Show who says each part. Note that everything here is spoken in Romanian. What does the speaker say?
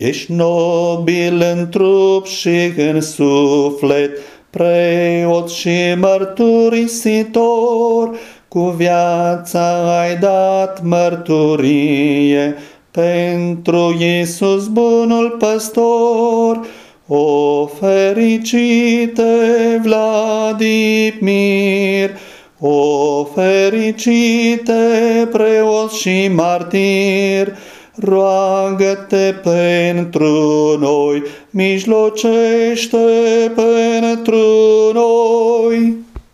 Speaker 1: Ești nobil în trup și în suflet, preot și mărturisitor, cu viața ai dat mărturie pentru Iisus bunul păstor. O fericite Vladimir, o fericite preot și martir, roagă-te pentru noi, mijlocește pentru noi.